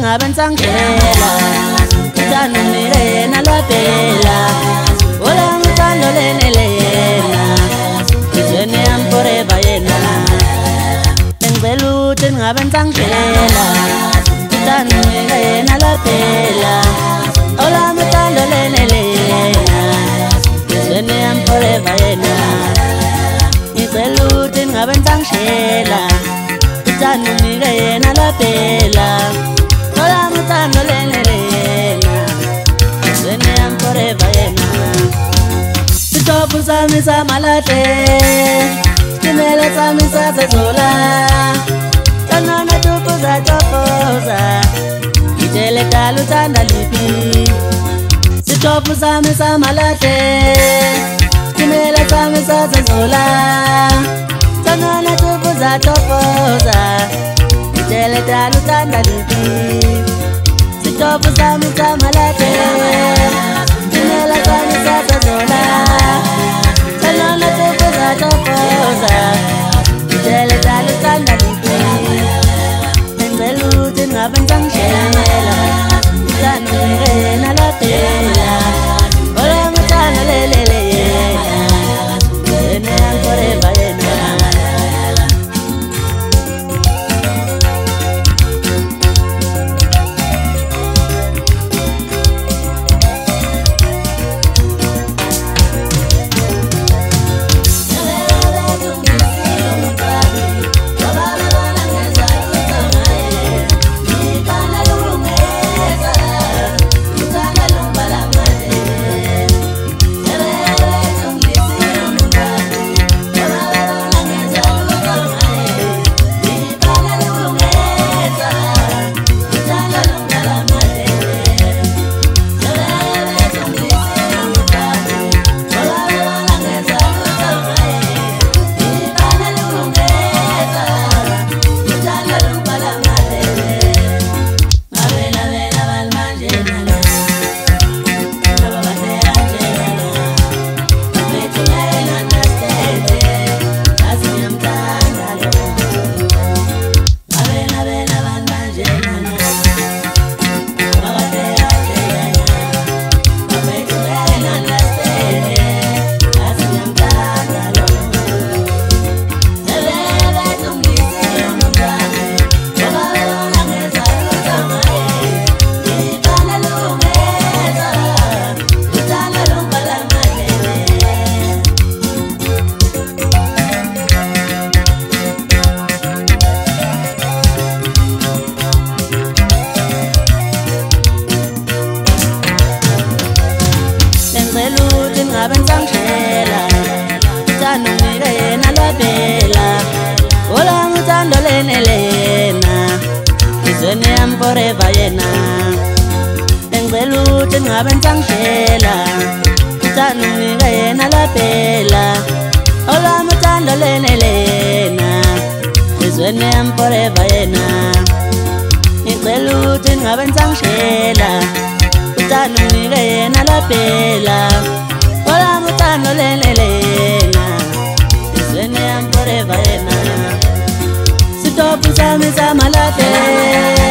ngabe nsangela ikanumilena lwabela ola ngibando lenele yena ijene yam foreva yena engibela uthi ningabe nsangela ikanumilena lwabela ola ngibando lenele yena ijene yam foreva yena ngicela uthi ningabe nsangela ikanumile yena lwabela Sitofu sami sa malate Simela sami sa zezola Tanana tuku za tofoza Itele taluta Bobo Sam Sam Halate ngicela ukuthi ngabe ngisangihlela uthando nika yena lwabhela olanga uthando lenele yena izweni yami foreva yena engicela ukuthi ngabe ngisangihlela uthando nika yena lwabhela olanga uthando lenele yena izweni yami foreva yena ngicela ukuthi ngabe ngisangihlela pela kola motano lelelena esene yamporevaena setopu same sa malatela